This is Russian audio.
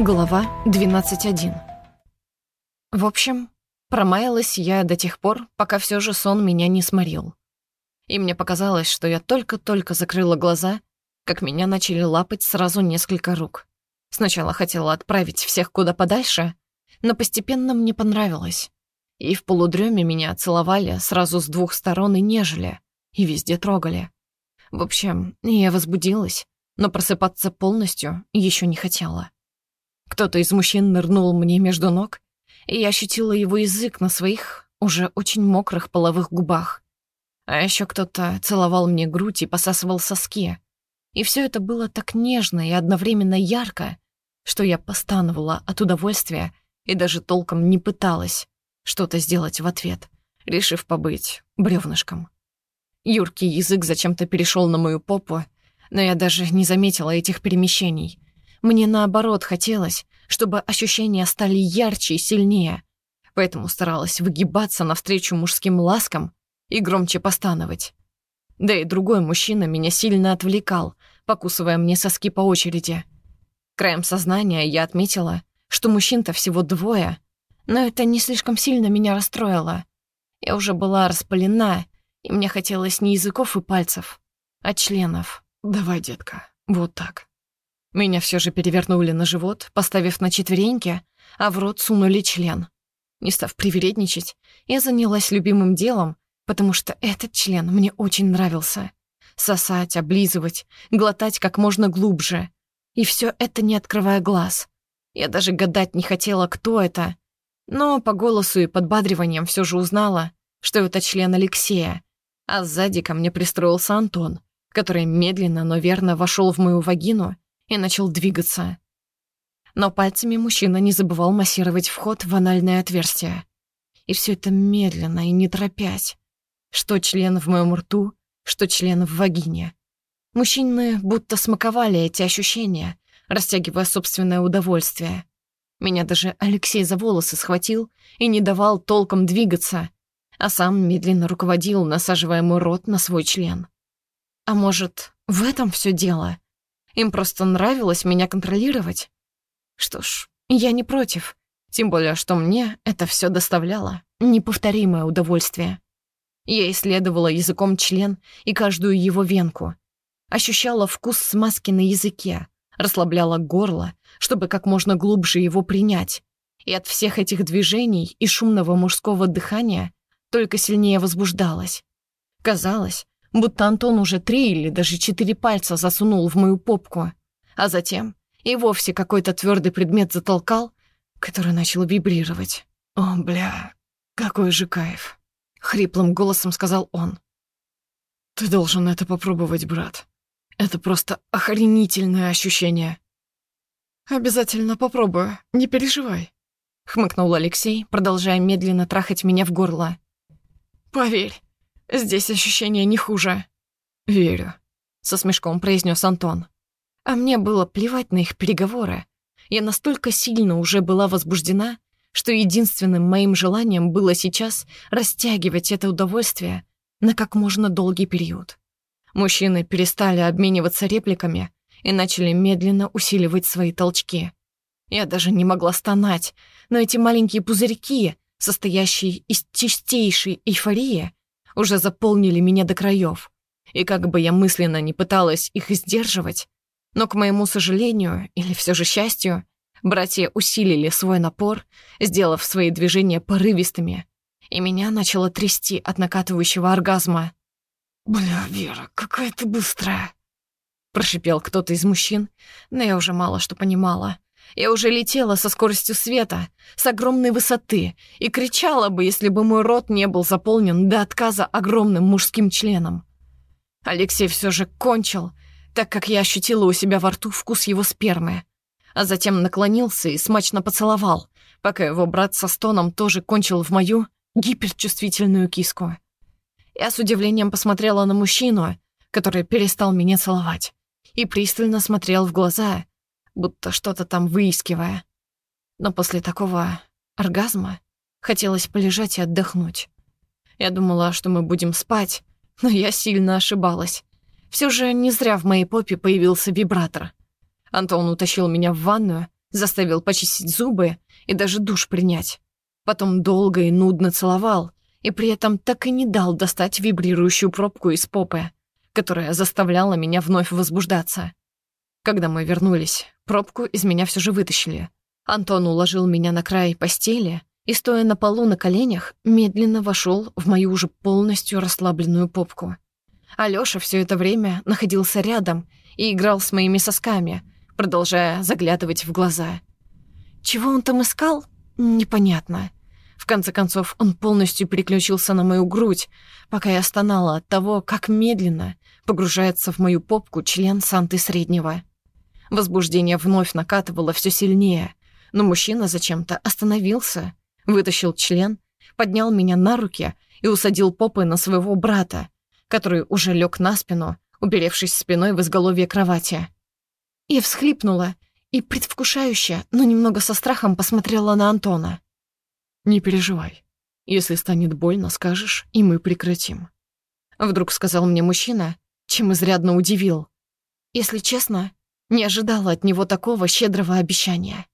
Глава 12.1 В общем, промаялась я до тех пор, пока все же сон меня не сморил. И мне показалось, что я только-только закрыла глаза, как меня начали лапать сразу несколько рук. Сначала хотела отправить всех куда подальше, но постепенно мне понравилось. И в полудреме меня целовали сразу с двух сторон и нежели, и везде трогали. В общем, я возбудилась, но просыпаться полностью еще не хотела. Кто-то из мужчин нырнул мне между ног, и я ощутила его язык на своих уже очень мокрых половых губах. А еще кто-то целовал мне грудь и посасывал соски. И все это было так нежно и одновременно ярко, что я постановала от удовольствия и даже толком не пыталась что-то сделать в ответ, решив побыть бревнышком. Юркий язык зачем-то перешел на мою попу, но я даже не заметила этих перемещений — мне наоборот хотелось, чтобы ощущения стали ярче и сильнее, поэтому старалась выгибаться навстречу мужским ласкам и громче постановать. Да и другой мужчина меня сильно отвлекал, покусывая мне соски по очереди. Краем сознания я отметила, что мужчин-то всего двое, но это не слишком сильно меня расстроило. Я уже была распалена, и мне хотелось не языков и пальцев, а членов. «Давай, детка, вот так». Меня все же перевернули на живот, поставив на четвереньки, а в рот сунули член. Не став привередничать, я занялась любимым делом, потому что этот член мне очень нравился. Сосать, облизывать, глотать как можно глубже. И все это не открывая глаз. Я даже гадать не хотела, кто это. Но по голосу и подбадриваниям все же узнала, что это член Алексея. А сзади ко мне пристроился Антон, который медленно, но верно вошел в мою вагину и начал двигаться. Но пальцами мужчина не забывал массировать вход в анальное отверстие. И все это медленно и не торопясь. Что член в моем рту, что член в вагине. Мужчины будто смаковали эти ощущения, растягивая собственное удовольствие. Меня даже Алексей за волосы схватил и не давал толком двигаться, а сам медленно руководил, насаживая мой рот на свой член. А может, в этом все дело? Им просто нравилось меня контролировать. Что ж, я не против. Тем более, что мне это все доставляло неповторимое удовольствие. Я исследовала языком член и каждую его венку. Ощущала вкус смазки на языке, расслабляла горло, чтобы как можно глубже его принять. И от всех этих движений и шумного мужского дыхания только сильнее возбуждалась. Казалось, будто Антон уже три или даже четыре пальца засунул в мою попку, а затем и вовсе какой-то твердый предмет затолкал, который начал вибрировать. «О, бля, какой же кайф!» — хриплым голосом сказал он. «Ты должен это попробовать, брат. Это просто охренительное ощущение». «Обязательно попробую, не переживай», — хмыкнул Алексей, продолжая медленно трахать меня в горло. «Поверь, Здесь ощущение не хуже». «Верю», — со смешком произнес Антон. А мне было плевать на их переговоры. Я настолько сильно уже была возбуждена, что единственным моим желанием было сейчас растягивать это удовольствие на как можно долгий период. Мужчины перестали обмениваться репликами и начали медленно усиливать свои толчки. Я даже не могла стонать, но эти маленькие пузырьки, состоящие из чистейшей эйфории, уже заполнили меня до краев. И как бы я мысленно не пыталась их сдерживать, но, к моему сожалению, или все же счастью, братья усилили свой напор, сделав свои движения порывистыми, и меня начало трясти от накатывающего оргазма. «Бля, Вера, какая ты быстрая!» Прошипел кто-то из мужчин, но я уже мало что понимала. Я уже летела со скоростью света, с огромной высоты, и кричала бы, если бы мой рот не был заполнен до отказа огромным мужским членом. Алексей все же кончил, так как я ощутила у себя во рту вкус его спермы, а затем наклонился и смачно поцеловал, пока его брат со стоном тоже кончил в мою гиперчувствительную киску. Я с удивлением посмотрела на мужчину, который перестал меня целовать, и пристально смотрел в глаза, будто что-то там выискивая. Но после такого оргазма хотелось полежать и отдохнуть. Я думала, что мы будем спать, но я сильно ошибалась. Все же не зря в моей попе появился вибратор. Антон утащил меня в ванную, заставил почистить зубы и даже душ принять. Потом долго и нудно целовал, и при этом так и не дал достать вибрирующую пробку из попы, которая заставляла меня вновь возбуждаться. Когда мы вернулись, пробку из меня все же вытащили. Антон уложил меня на край постели и, стоя на полу на коленях, медленно вошел в мою уже полностью расслабленную попку. Алёша все это время находился рядом и играл с моими сосками, продолжая заглядывать в глаза. Чего он там искал? Непонятно. В конце концов, он полностью переключился на мою грудь, пока я стонала от того, как медленно погружается в мою попку член Санты Среднего. Возбуждение вновь накатывало все сильнее, но мужчина зачем-то остановился, вытащил член, поднял меня на руки и усадил попой на своего брата, который уже лег на спину, уперевшись спиной в изголовье кровати. Я всхлипнула и предвкушающе, но немного со страхом посмотрела на Антона. «Не переживай. Если станет больно, скажешь, и мы прекратим». Вдруг сказал мне мужчина, чем изрядно удивил. Если честно, не ожидала от него такого щедрого обещания.